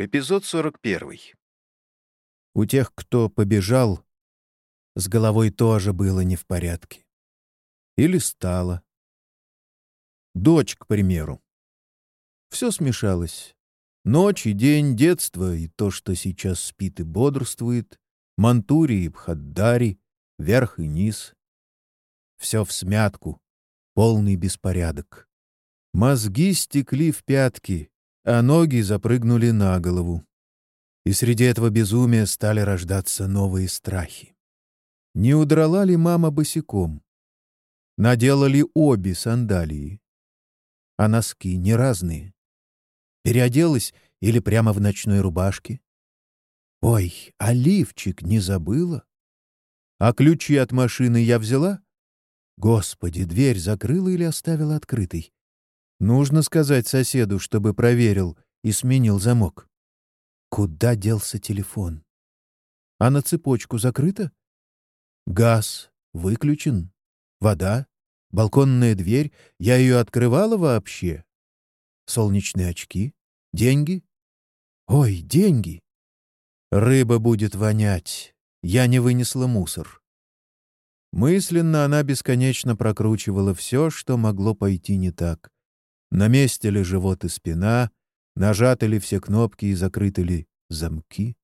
Эпизод 41. У тех, кто побежал, с головой тоже было не в порядке. Или стало. Дочь, к примеру. Все смешалось. Ночь и день, детство и то, что сейчас спит и бодрствует, Мантури и Бхаддари, верх и низ. Все в смятку, полный беспорядок. Мозги стекли в пятки, а ноги запрыгнули на голову. И среди этого безумия стали рождаться новые страхи. Не удрала ли мама босиком? Надела ли обе сандалии? А носки не разные? Переоделась или прямо в ночной рубашке? Ой, а лифчик не забыла? А ключи от машины я взяла? Господи, дверь закрыла или оставила открытой? Нужно сказать соседу, чтобы проверил и сменил замок. Куда делся телефон? А на цепочку закрыто? Газ выключен? Вода? Балконная дверь? Я ее открывала вообще? Солнечные очки? Деньги? Ой, деньги! Рыба будет вонять. Я не вынесла мусор. Мысленно она бесконечно прокручивала все, что могло пойти не так. На месте ли живот и спина, нажаты ли все кнопки и закрыты ли замки.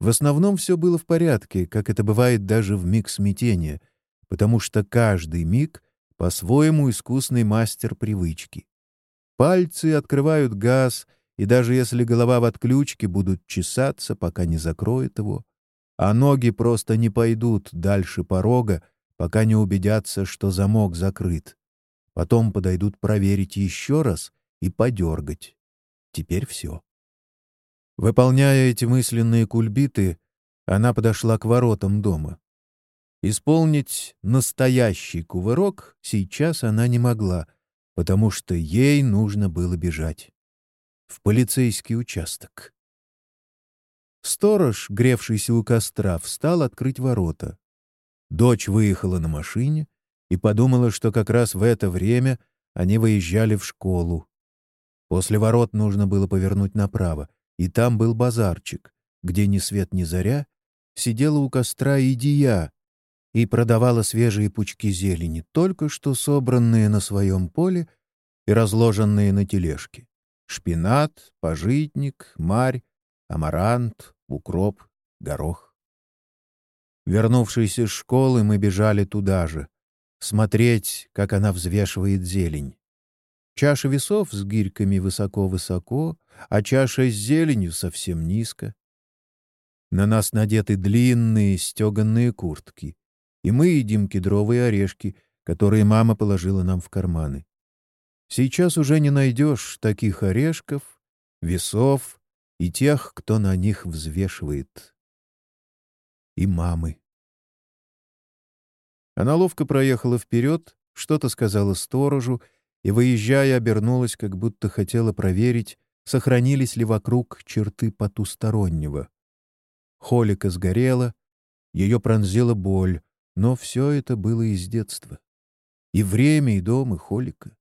В основном все было в порядке, как это бывает даже в миг смятения, потому что каждый миг по-своему искусный мастер привычки. Пальцы открывают газ, и даже если голова в отключке, будут чесаться, пока не закроет его, а ноги просто не пойдут дальше порога, пока не убедятся, что замок закрыт. Потом подойдут проверить еще раз и подергать. Теперь все. Выполняя эти мысленные кульбиты, она подошла к воротам дома. Исполнить настоящий кувырок сейчас она не могла, потому что ей нужно было бежать. В полицейский участок. Сторож, гревшийся у костра, встал открыть ворота. Дочь выехала на машине, и подумала, что как раз в это время они выезжали в школу. После ворот нужно было повернуть направо, и там был базарчик, где ни свет ни заря сидела у костра Идия и продавала свежие пучки зелени, только что собранные на своем поле и разложенные на тележке. Шпинат, пожитник, марь, амарант, укроп, горох. Вернувшись из школы, мы бежали туда же, смотреть, как она взвешивает зелень. Чаша весов с гирьками высоко-высоко, а чаша с зеленью совсем низко. На нас надеты длинные стеганные куртки, и мы едим кедровые орешки, которые мама положила нам в карманы. Сейчас уже не найдешь таких орешков, весов и тех, кто на них взвешивает. И мамы. Она ловко проехала вперед, что-то сказала сторожу и, выезжая, обернулась, как будто хотела проверить, сохранились ли вокруг черты потустороннего. Холика сгорела, ее пронзила боль, но все это было из детства. И время, и дом, и Холика.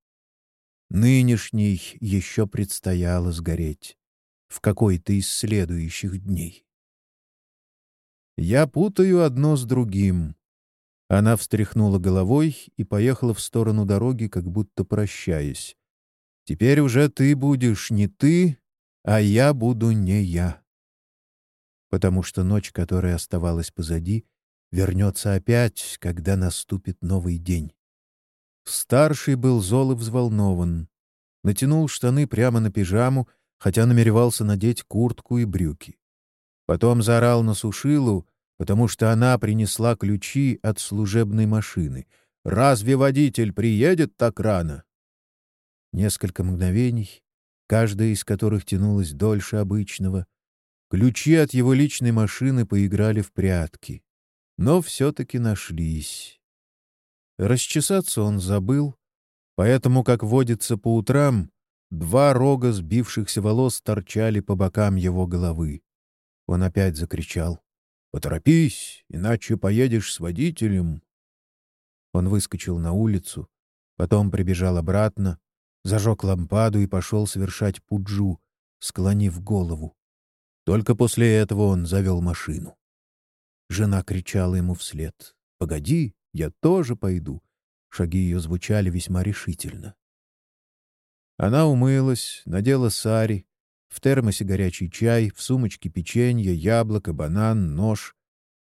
Нынешний еще предстояло сгореть в какой-то из следующих дней. Я путаю одно с другим. Она встряхнула головой и поехала в сторону дороги, как будто прощаясь. «Теперь уже ты будешь не ты, а я буду не я». Потому что ночь, которая оставалась позади, вернется опять, когда наступит новый день. Старший был зол и взволнован. Натянул штаны прямо на пижаму, хотя намеревался надеть куртку и брюки. Потом заорал на сушилу, потому что она принесла ключи от служебной машины. «Разве водитель приедет так рано?» Несколько мгновений, каждая из которых тянулась дольше обычного, ключи от его личной машины поиграли в прятки. Но все-таки нашлись. Расчесаться он забыл, поэтому, как водится по утрам, два рога сбившихся волос торчали по бокам его головы. Он опять закричал. Поторопись, иначе поедешь с водителем. Он выскочил на улицу, потом прибежал обратно, зажег лампаду и пошел совершать пуджу, склонив голову. Только после этого он завел машину. Жена кричала ему вслед. «Погоди, я тоже пойду». Шаги ее звучали весьма решительно. Она умылась, надела сари, в термосе горячий чай, в сумочке печенье, яблоко, банан, нож.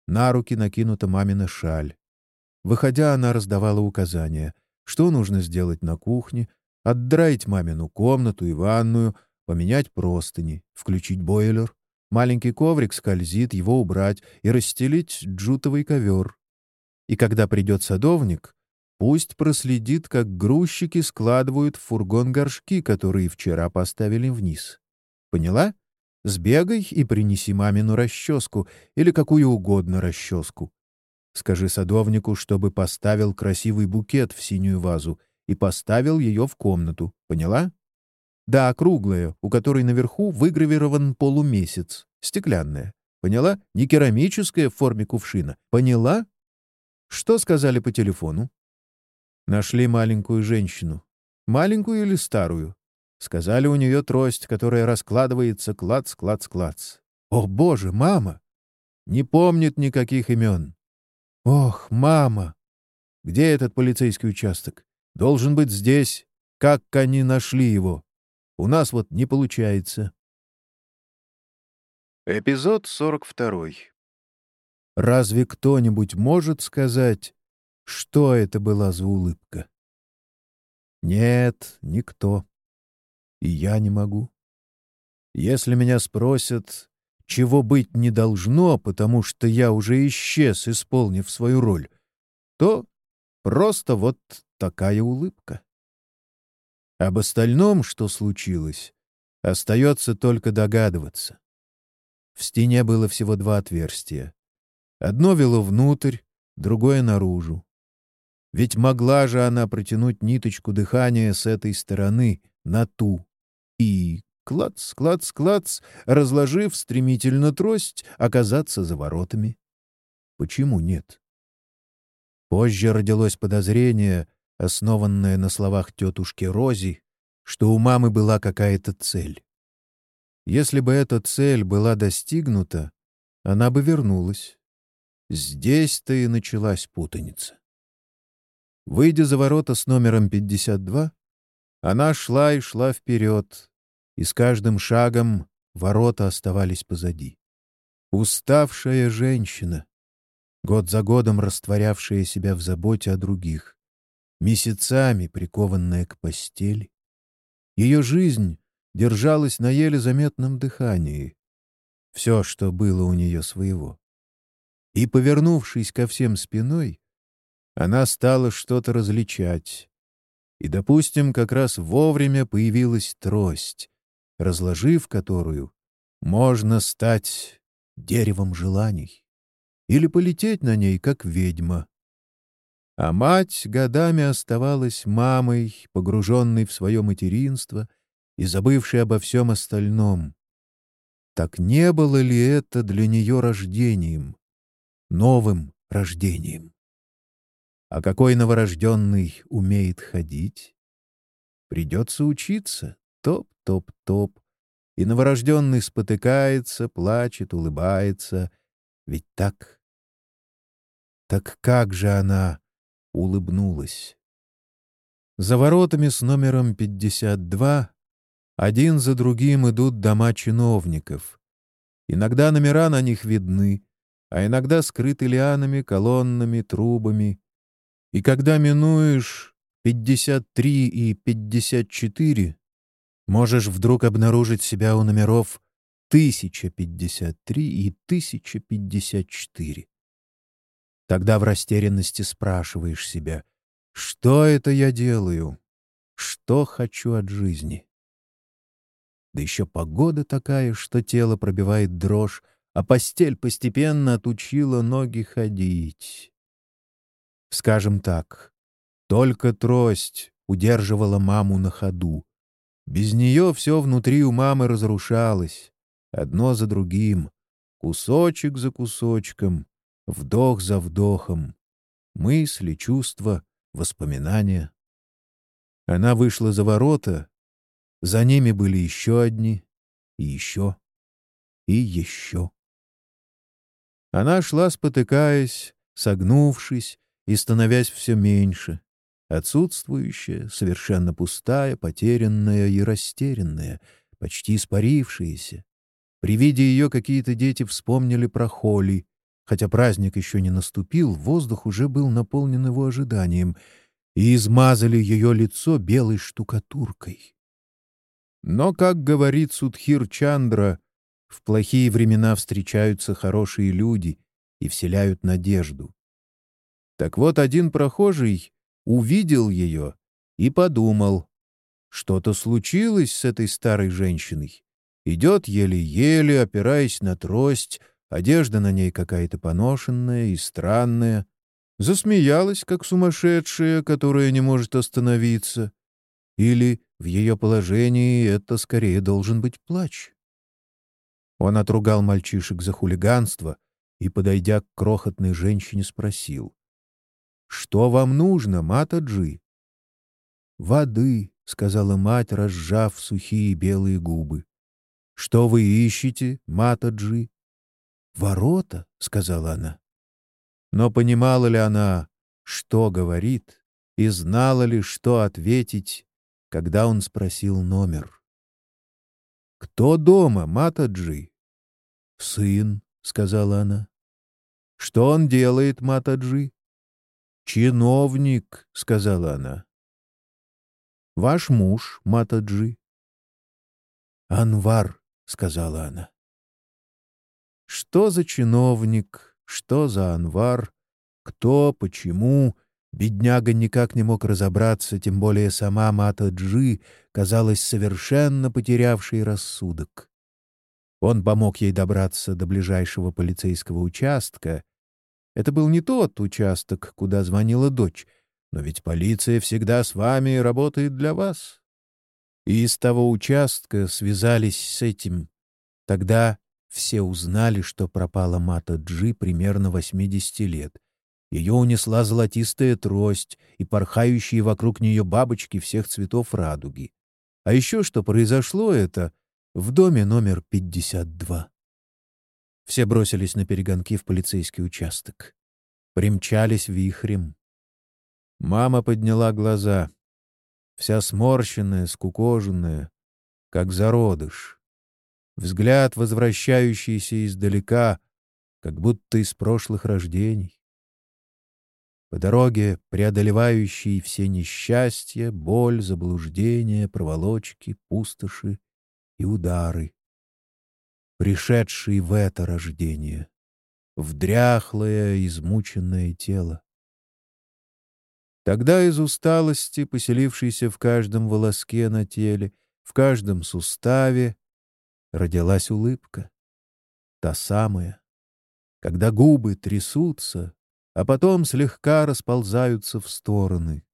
На руки накинута мамина шаль. Выходя, она раздавала указания, что нужно сделать на кухне, отдраить мамину комнату и ванную, поменять простыни, включить бойлер. Маленький коврик скользит, его убрать и расстелить джутовый ковер. И когда придет садовник, пусть проследит, как грузчики складывают в фургон горшки, которые вчера поставили вниз. Поняла? Сбегай и принеси мамину расческу или какую угодно расческу. Скажи садовнику, чтобы поставил красивый букет в синюю вазу и поставил ее в комнату. Поняла? Да, круглая, у которой наверху выгравирован полумесяц. Стеклянная. Поняла? Не керамическая в форме кувшина. Поняла? Что сказали по телефону? Нашли маленькую женщину. Маленькую или старую? Сказали, у нее трость, которая раскладывается клац, клац, клац. О, боже, мама! Не помнит никаких имен. Ох, мама! Где этот полицейский участок? Должен быть здесь. Как они нашли его? У нас вот не получается. Эпизод 42. Разве кто-нибудь может сказать, что это была за улыбка? Нет, никто. И я не могу. Если меня спросят, чего быть не должно, потому что я уже исчез, исполнив свою роль, то просто вот такая улыбка. Об остальном, что случилось, остается только догадываться. В стене было всего два отверстия. Одно вело внутрь, другое — наружу. Ведь могла же она протянуть ниточку дыхания с этой стороны на ту. И клац, клац, клац, разложив стремительно трость, оказаться за воротами. Почему нет? Позже родилось подозрение, основанное на словах тетушки Рози, что у мамы была какая-то цель. Если бы эта цель была достигнута, она бы вернулась. Здесь-то и началась путаница. Выйдя за ворота с номером 52, она шла и шла вперед, и с каждым шагом ворота оставались позади. Уставшая женщина, год за годом растворявшая себя в заботе о других, месяцами прикованная к постели. Ее жизнь держалась на еле заметном дыхании. Все, что было у нее своего. И, повернувшись ко всем спиной, она стала что-то различать, и, допустим, как раз вовремя появилась трость, разложив которую можно стать деревом желаний или полететь на ней, как ведьма. А мать годами оставалась мамой, погруженной в свое материнство и забывшей обо всем остальном. Так не было ли это для нее рождением, новым рождением? А какой новорожденный умеет ходить? Придется учиться. Топ-топ-топ. И новорожденный спотыкается, плачет, улыбается. Ведь так? Так как же она улыбнулась? За воротами с номером 52 один за другим идут дома чиновников. Иногда номера на них видны, а иногда скрыты лианами, колоннами, трубами. И когда минуешь 53 и 54, можешь вдруг обнаружить себя у номеров 1053 и 1054. Тогда в растерянности спрашиваешь себя, что это я делаю, что хочу от жизни. Да еще погода такая, что тело пробивает дрожь, а постель постепенно отучила ноги ходить. Скажем так, только трость удерживала маму на ходу. Без нее все внутри у мамы разрушалось, одно за другим, кусочек за кусочком, вдох за вдохом, мысли, чувства, воспоминания. Она вышла за ворота, за ними были еще одни, и еще, и еще. Она шла, спотыкаясь, согнувшись и становясь все меньше, отсутствующая, совершенно пустая, потерянная и растерянная, почти испарившаяся. При виде ее какие-то дети вспомнили про Холли. Хотя праздник еще не наступил, воздух уже был наполнен его ожиданием, и измазали ее лицо белой штукатуркой. Но, как говорит Судхир Чандра, в плохие времена встречаются хорошие люди и вселяют надежду. Так вот, один прохожий увидел ее и подумал, что-то случилось с этой старой женщиной. Идет еле-еле, опираясь на трость, одежда на ней какая-то поношенная и странная. Засмеялась, как сумасшедшая, которая не может остановиться. Или в ее положении это скорее должен быть плач. Он отругал мальчишек за хулиганство и, подойдя к крохотной женщине, спросил. «Что вам нужно, Матаджи?» «Воды», — сказала мать, разжав сухие белые губы. «Что вы ищете, Матаджи?» «Ворота», — сказала она. Но понимала ли она, что говорит, и знала ли, что ответить, когда он спросил номер? «Кто дома, Матаджи?» «Сын», — сказала она. «Что он делает, Матаджи?» «Чиновник», — сказала она. «Ваш муж, Матаджи». «Анвар», — сказала она. Что за чиновник, что за Анвар, кто, почему, бедняга никак не мог разобраться, тем более сама Матаджи казалась совершенно потерявшей рассудок. Он помог ей добраться до ближайшего полицейского участка. Это был не тот участок, куда звонила дочь, но ведь полиция всегда с вами и работает для вас. И из того участка связались с этим. Тогда все узнали, что пропала Мата Джи примерно 80 лет. Ее унесла золотистая трость и порхающие вокруг нее бабочки всех цветов радуги. А еще что произошло это в доме номер 52. Все бросились на перегонки в полицейский участок. Примчались вихрем. Мама подняла глаза. Вся сморщенная, скукоженная, как зародыш. Взгляд, возвращающийся издалека, как будто из прошлых рождений. По дороге, преодолевающей все несчастья, боль, заблуждения, проволочки, пустоши и удары, пришедшие в это рождение, в дряхлое, измученное тело. Тогда из усталости, поселившейся в каждом волоске на теле, в каждом суставе, родилась улыбка. Та самая, когда губы трясутся, а потом слегка расползаются в стороны.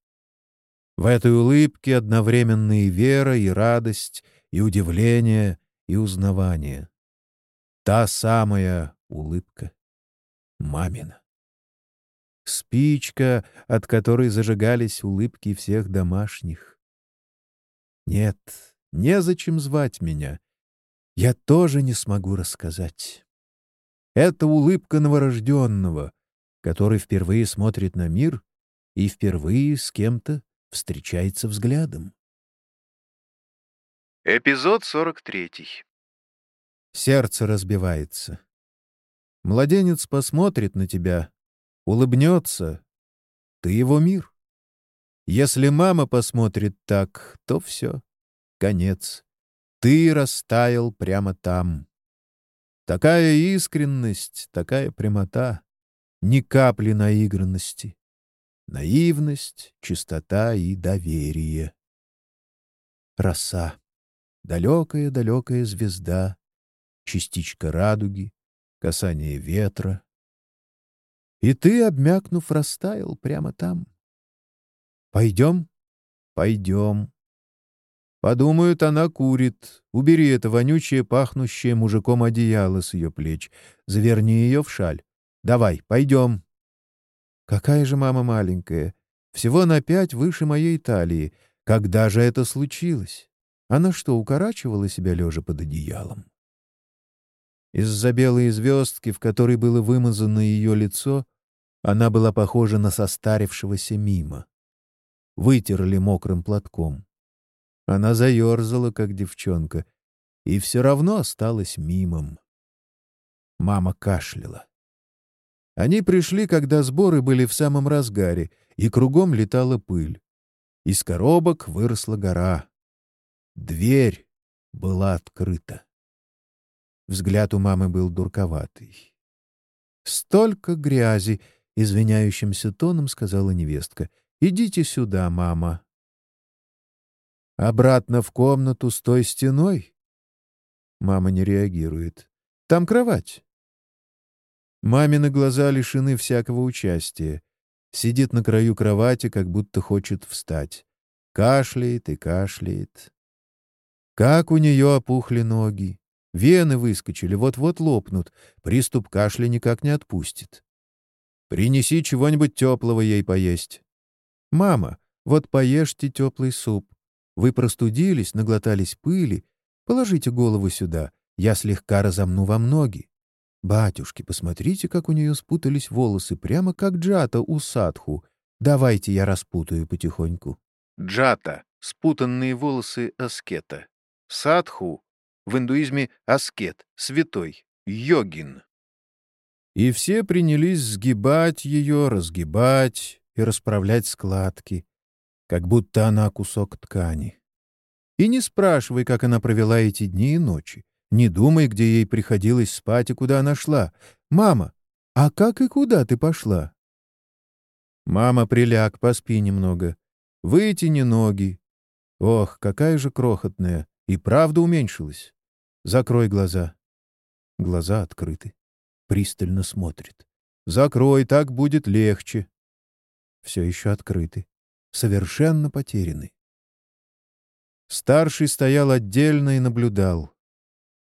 В этой улыбке одновременно и вера, и радость, и удивление, и узнавание. Та самая улыбка. Мамина. Спичка, от которой зажигались улыбки всех домашних. Нет, незачем звать меня. Я тоже не смогу рассказать. Это улыбка новорожденного, который впервые смотрит на мир и впервые с кем-то встречается взглядом. Эпизод 43. Сердце разбивается. Младенец посмотрит на тебя, улыбнется. Ты его мир. Если мама посмотрит так, то все. Конец. Ты растаял прямо там. Такая искренность, такая прямота. Ни капли наигранности. Наивность, чистота и доверие. Роса далекая-далекая звезда, частичка радуги, касание ветра. И ты, обмякнув, растаял прямо там. Пойдем? Пойдем. Подумают, она курит. Убери это вонючее, пахнущее мужиком одеяло с ее плеч. Заверни ее в шаль. Давай, пойдем. Какая же мама маленькая. Всего на пять выше моей талии. Когда же это случилось? Она что, укорачивала себя лежа под одеялом? Из-за белой звездки, в которой было вымазано ее лицо, она была похожа на состарившегося мимо. Вытерли мокрым платком. Она заерзала, как девчонка, и все равно осталась мимом. Мама кашляла. Они пришли, когда сборы были в самом разгаре, и кругом летала пыль. Из коробок выросла гора. Дверь была открыта. Взгляд у мамы был дурковатый. «Столько грязи!» — извиняющимся тоном сказала невестка. «Идите сюда, мама». «Обратно в комнату с той стеной?» Мама не реагирует. «Там кровать». Мамины глаза лишены всякого участия. Сидит на краю кровати, как будто хочет встать. Кашляет и кашляет. Как у нее опухли ноги. Вены выскочили, вот-вот лопнут. Приступ кашля никак не отпустит. Принеси чего-нибудь теплого ей поесть. Мама, вот поешьте теплый суп. Вы простудились, наглотались пыли. Положите голову сюда, я слегка разомну вам ноги. Батюшки, посмотрите, как у нее спутались волосы, прямо как джата у садху. Давайте я распутаю потихоньку. Джата — спутанные волосы аскета. Садху в индуизме аскет, святой, йогин. И все принялись сгибать ее, разгибать и расправлять складки, как будто она кусок ткани. И не спрашивай, как она провела эти дни и ночи. Не думай, где ей приходилось спать и куда она шла. «Мама, а как и куда ты пошла?» «Мама, приляг, поспи немного. Вытяни ноги. Ох, какая же крохотная. И правда уменьшилась. Закрой глаза. Глаза открыты. Пристально смотрит. Закрой, так будет легче. Все еще открыты. Совершенно потеряны. Старший стоял отдельно и наблюдал.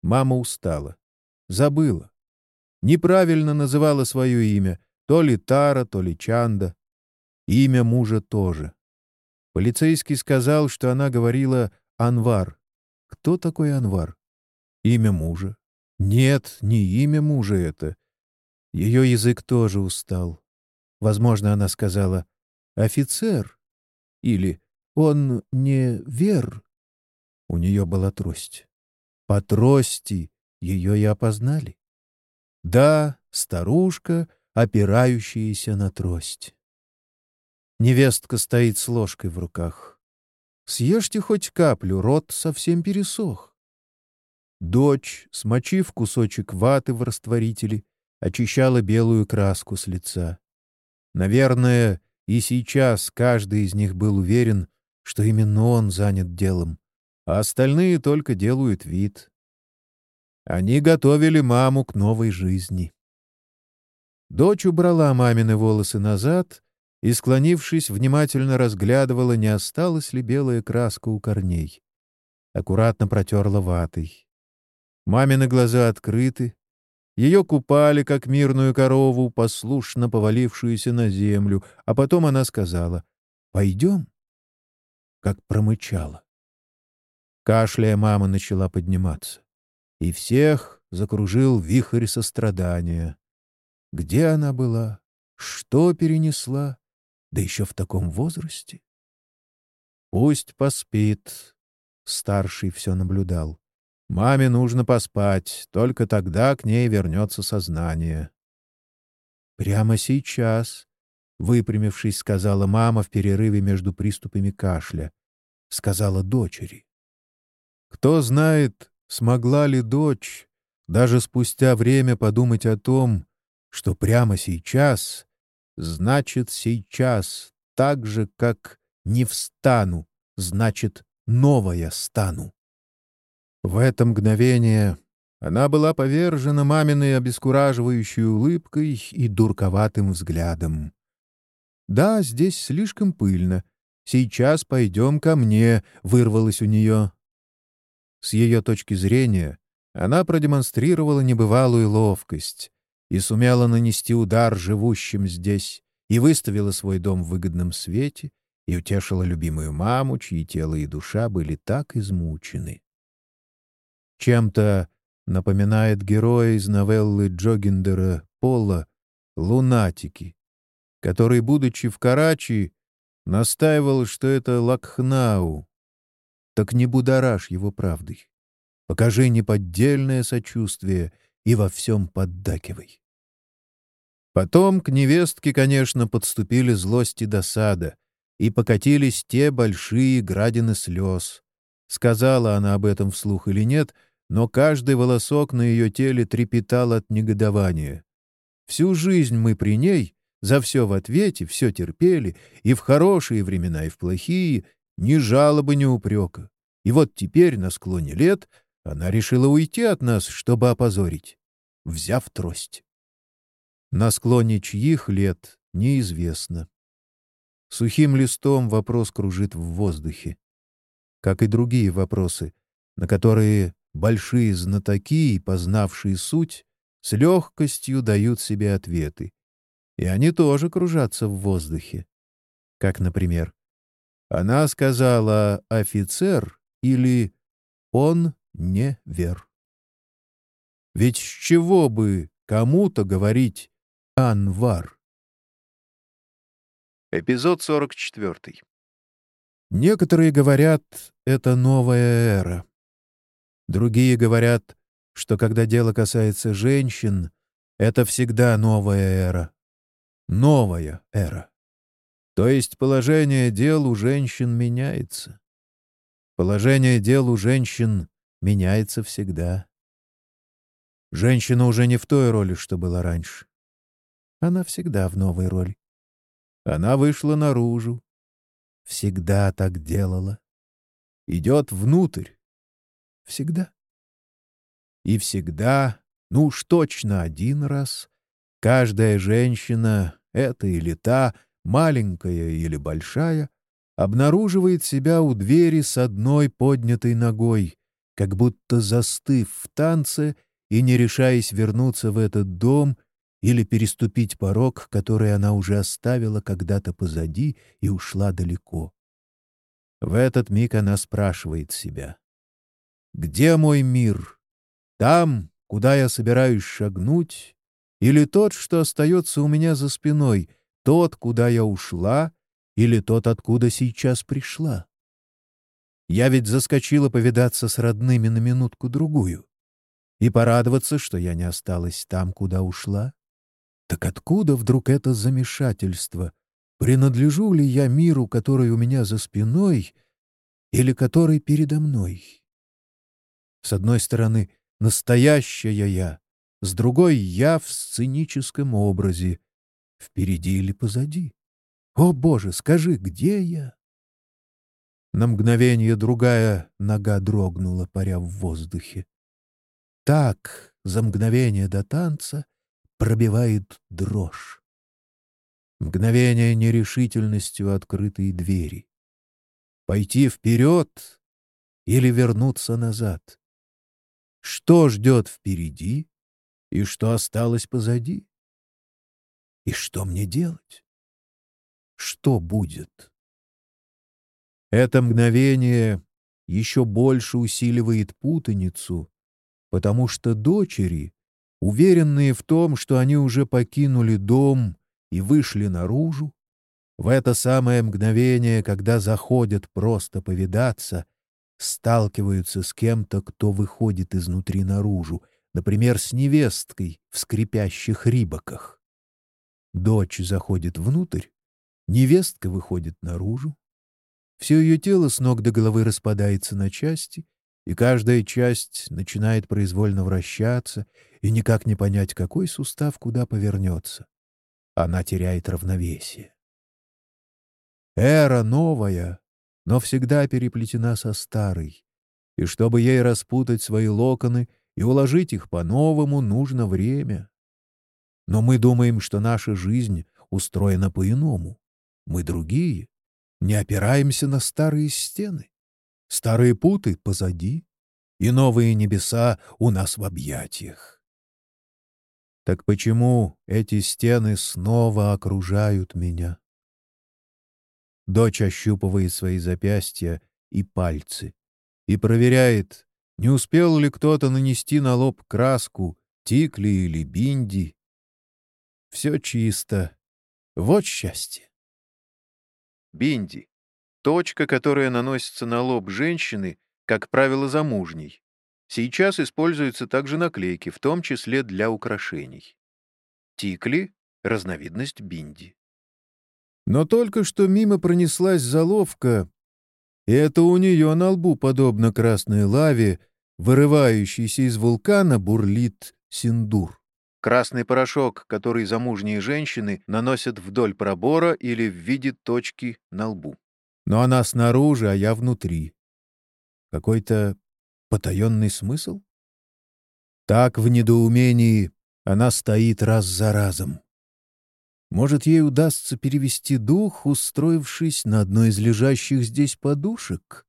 Мама устала. Забыла. Неправильно называла свое имя. То ли Тара, то ли Чанда. Имя мужа тоже. Полицейский сказал, что она говорила «Анвар». Кто такой Анвар? Имя мужа? Нет, не имя мужа это. Ее язык тоже устал. Возможно, она сказала «офицер» или «он не вер». У нее была трость. По трости ее и опознали. Да, старушка, опирающаяся на трость. Невестка стоит с ложкой в руках. Съешьте хоть каплю, рот совсем пересох. Дочь, смочив кусочек ваты в растворителе, очищала белую краску с лица. Наверное, и сейчас каждый из них был уверен, что именно он занят делом, а остальные только делают вид. Они готовили маму к новой жизни. Дочь убрала мамины волосы назад и, склонившись, внимательно разглядывала, не осталась ли белая краска у корней. Аккуратно протерла ватой. Мамины глаза открыты. Ее купали, как мирную корову, послушно повалившуюся на землю, а потом она сказала «Пойдем?» Как промычала. Кашляя, мама начала подниматься. И всех закружил вихрь сострадания. Где она была? Что перенесла? Да еще в таком возрасте. Пусть поспит. Старший все наблюдал. Маме нужно поспать, только тогда к ней вернется сознание. «Прямо сейчас», — выпрямившись, сказала мама в перерыве между приступами кашля. Сказала дочери. Кто знает, смогла ли дочь даже спустя время подумать о том, что прямо сейчас значит сейчас, так же, как «не встану» значит «новая стану». В это мгновение она была повержена маминой обескураживающей улыбкой и дурковатым взглядом. «Да, здесь слишком пыльно. Сейчас пойдем ко мне», — вырвалось у нее. С ее точки зрения она продемонстрировала небывалую ловкость и сумела нанести удар живущим здесь, и выставила свой дом в выгодном свете, и утешила любимую маму, чьи тело и душа были так измучены. Чем-то напоминает героя из новеллы Джогиндера Пола «Лунатики», который, будучи в Карачи, настаивал, что это Лакхнау. Так не будоражь его правдой. Покажи неподдельное сочувствие и во всем поддакивай. Потом к невестке, конечно, подступили злость и досада, и покатились те большие градины слез. Сказала она об этом вслух или нет, но каждый волосок на ее теле трепетал от негодования. Всю жизнь мы при ней, за все в ответе, все терпели, и в хорошие времена, и в плохие, ни жалобы, ни упрека. И вот теперь, на склоне лет, она решила уйти от нас, чтобы опозорить, взяв трость. На склоне чьих лет — неизвестно. Сухим листом вопрос кружит в воздухе. Как и другие вопросы, на которые большие знатоки, познавшие суть, с легкостью дают себе ответы. И они тоже кружатся в воздухе. Как, например, она сказала «офицер» или «он не вер». Ведь с чего бы кому-то говорить «Анвар»? Эпизод 44. Некоторые говорят, это новая эра. Другие говорят, что когда дело касается женщин, это всегда новая эра. Новая эра. То есть положение дел у женщин меняется. Положение дел у женщин меняется всегда. Женщина уже не в той роли, что была раньше. Она всегда в новой роли. Она вышла наружу. Всегда так делала. Идет внутрь. Всегда. И всегда, ну уж точно один раз, каждая женщина, эта или та, маленькая или большая, обнаруживает себя у двери с одной поднятой ногой, как будто застыв в танце и не решаясь вернуться в этот дом или переступить порог, который она уже оставила когда-то позади и ушла далеко. В этот миг она спрашивает себя, «Где мой мир? Там, куда я собираюсь шагнуть, или тот, что остается у меня за спиной, тот, куда я ушла, или тот, откуда сейчас пришла?» Я ведь заскочила повидаться с родными на минутку-другую и порадоваться, что я не осталась там, куда ушла. Так откуда вдруг это замешательство? Принадлежу ли я миру, который у меня за спиной, или который передо мной? С одной стороны, настоящая я, с другой — я в сценическом образе. Впереди или позади? О, Боже, скажи, где я? На мгновение другая нога дрогнула, паря в воздухе. Так, за мгновение до танца, пробивает дрожь. Мгновение нерешительностью открытые двери. Пойти вперед или вернуться назад? Что ждет впереди и что осталось позади? И что мне делать? Что будет? Это мгновение еще больше усиливает путаницу, потому что дочери уверенные в том, что они уже покинули дом и вышли наружу, в это самое мгновение, когда заходят просто повидаться, сталкиваются с кем-то, кто выходит изнутри наружу, например, с невесткой в скрипящих рибаках. Дочь заходит внутрь, невестка выходит наружу. Все ее тело с ног до головы распадается на части, и каждая часть начинает произвольно вращаться и никак не понять, какой сустав куда повернется. Она теряет равновесие. Эра новая, но всегда переплетена со старой, и чтобы ей распутать свои локоны и уложить их по-новому, нужно время. Но мы думаем, что наша жизнь устроена по-иному. Мы другие, не опираемся на старые стены. Старые путы позади, и новые небеса у нас в объятиях. Так почему эти стены снова окружают меня? Дочь ощупывает свои запястья и пальцы и проверяет, не успел ли кто-то нанести на лоб краску, тикли или бинди. Все чисто. Вот счастье. Бинди. Точка, которая наносится на лоб женщины, как правило, замужней. Сейчас используются также наклейки, в том числе для украшений. Тикли — разновидность бинди. Но только что мимо пронеслась заловка, и это у нее на лбу, подобно красной лаве, вырывающейся из вулкана, бурлит синдур. Красный порошок, который замужние женщины наносят вдоль пробора или в виде точки на лбу. Но она снаружи, а я внутри. Какой-то потаенный смысл? Так в недоумении она стоит раз за разом. Может, ей удастся перевести дух, устроившись на одной из лежащих здесь подушек?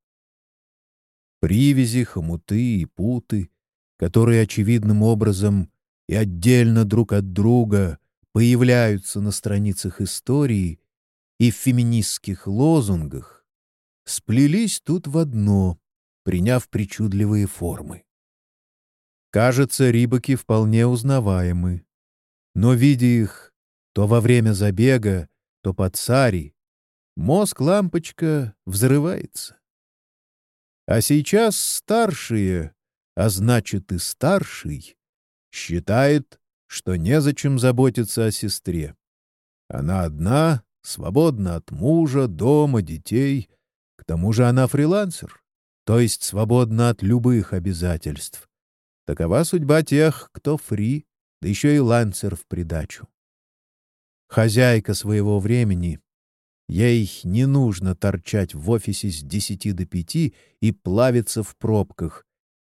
Привязи, хомуты и путы, которые очевидным образом и отдельно друг от друга появляются на страницах истории и в феминистских лозунгах, сплелись тут в одно, приняв причудливые формы. Кажется, рибаки вполне узнаваемы, но, видя их то во время забега, то под сари, мозг-лампочка взрывается. А сейчас старшие, а значит и старший, считает, что незачем заботиться о сестре. Она одна, свободна от мужа, дома, детей. К тому же она фрилансер, то есть свободна от любых обязательств. Такова судьба тех, кто фри, да еще и лансер в придачу хозяйка своего времени. Ей не нужно торчать в офисе с десяти до пяти и плавиться в пробках.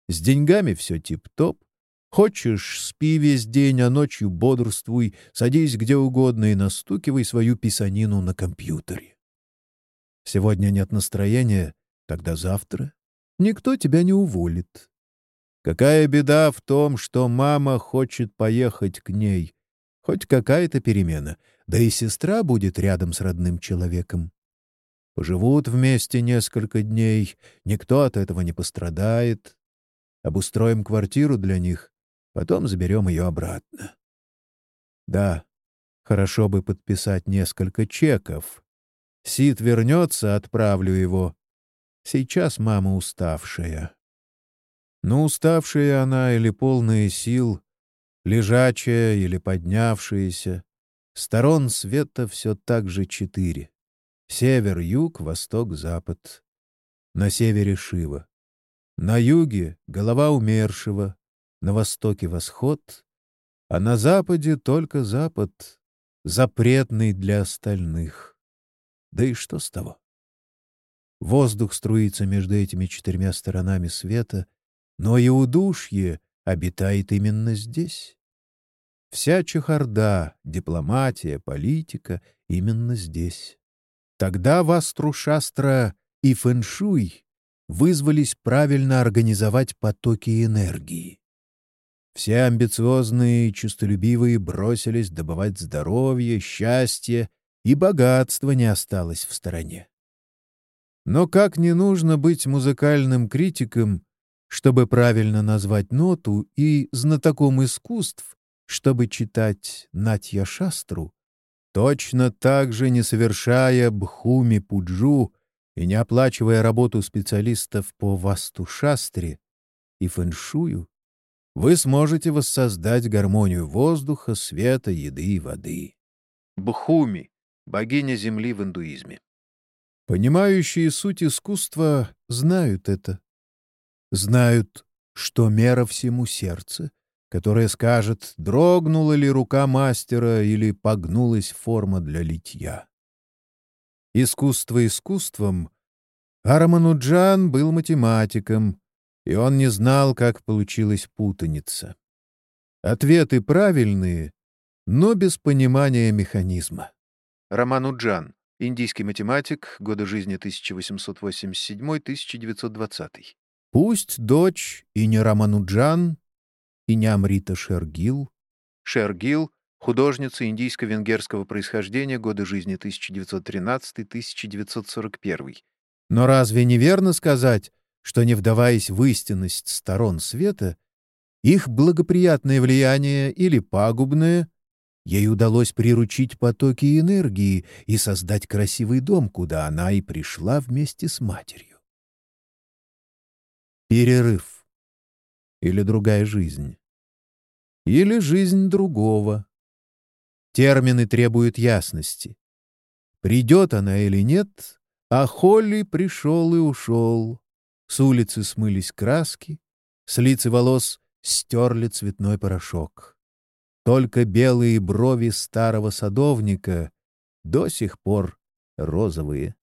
С деньгами все тип-топ. Хочешь, спи весь день, а ночью бодрствуй, садись где угодно и настукивай свою писанину на компьютере. Сегодня нет настроения, тогда завтра никто тебя не уволит. Какая беда в том, что мама хочет поехать к ней, Хоть какая-то перемена, да и сестра будет рядом с родным человеком. Поживут вместе несколько дней, никто от этого не пострадает. Обустроим квартиру для них, потом заберем ее обратно. Да, хорошо бы подписать несколько чеков. Сид вернется, отправлю его. Сейчас мама уставшая. Ну, уставшая она или полная сил, лежачая или поднявшаяся. Сторон света все так же четыре. Север, юг, восток, запад. На севере Шива. На юге — голова умершего, на востоке — восход, а на западе только запад, запретный для остальных. Да и что с того? Воздух струится между этими четырьмя сторонами света, но и удушье обитает именно здесь. Вся чехарда, дипломатия, политика именно здесь. Тогда Ваструшастра и Фэншуй вызвались правильно организовать потоки энергии. Все амбициозные и честолюбивые бросились добывать здоровье, счастье, и богатство не осталось в стороне. Но как не нужно быть музыкальным критиком, чтобы правильно назвать ноту и знатоком искусств, чтобы читать Натья Шастру, точно так же не совершая бхуми пуджу и не оплачивая работу специалистов по васту-шастре и фэншую, вы сможете воссоздать гармонию воздуха, света, еды и воды. Бхуми — богиня земли в индуизме. Понимающие суть искусства знают это знают, что мера всему сердце, которое скажет, дрогнула ли рука мастера или погнулась форма для литья. Искусство искусством, а был математиком, и он не знал, как получилась путаница. Ответы правильные, но без понимания механизма. Рамануджан, индийский математик, годы жизни 1887-1920. Пусть дочь и не Рамануджан, и не Амрита Шергил. Шергил — художница индийско-венгерского происхождения, годы жизни 1913-1941. Но разве не верно сказать, что, не вдаваясь в истинность сторон света, их благоприятное влияние или пагубное, ей удалось приручить потоки энергии и создать красивый дом, куда она и пришла вместе с матерью. Перерыв. Или другая жизнь. Или жизнь другого. Термины требуют ясности. Придет она или нет, а Холли пришел и ушел. С улицы смылись краски, с лиц и волос стерли цветной порошок. Только белые брови старого садовника до сих пор розовые.